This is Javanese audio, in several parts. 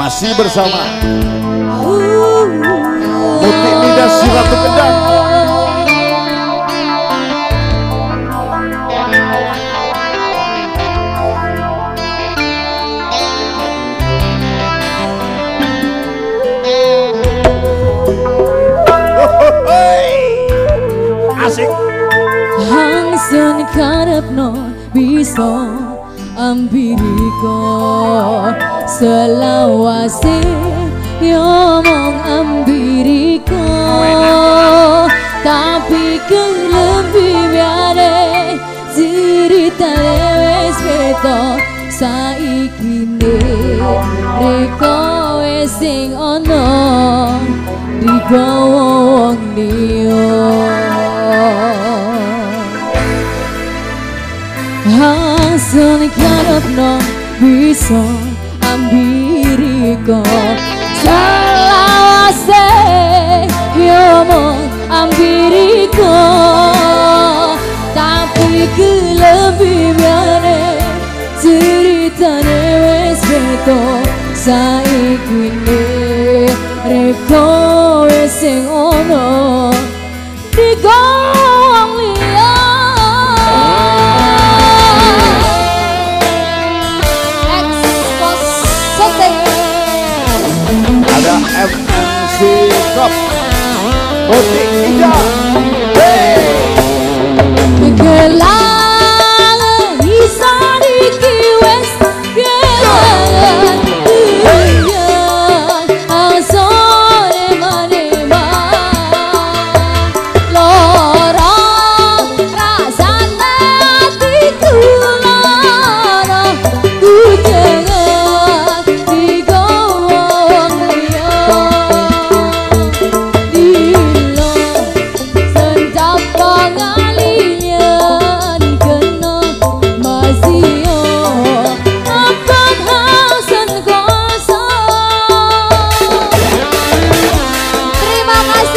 masih bersama Muti Nida si Ratu Kendang Asik Hang sun karepno bisa ambiriko selawase yo mong ambiriko tapi kelebih biare cerita wes beto saiki ne reko sing ono. Digawa wong liya Hasil karep no bisa ambiriko Selawase yomong ambiriko Tapi kelebih biare ceritane wes beto. Saiki ne reko wes sing ono up. Rotate, guitar.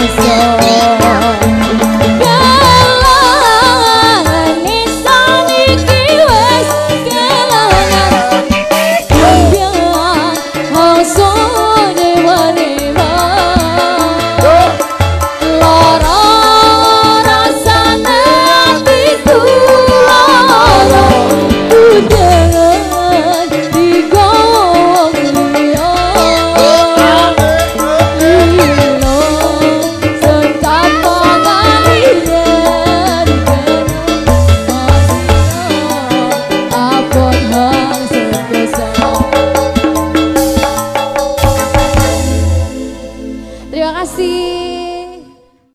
So.